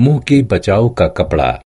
मुँह के बचाव का कपड़ा।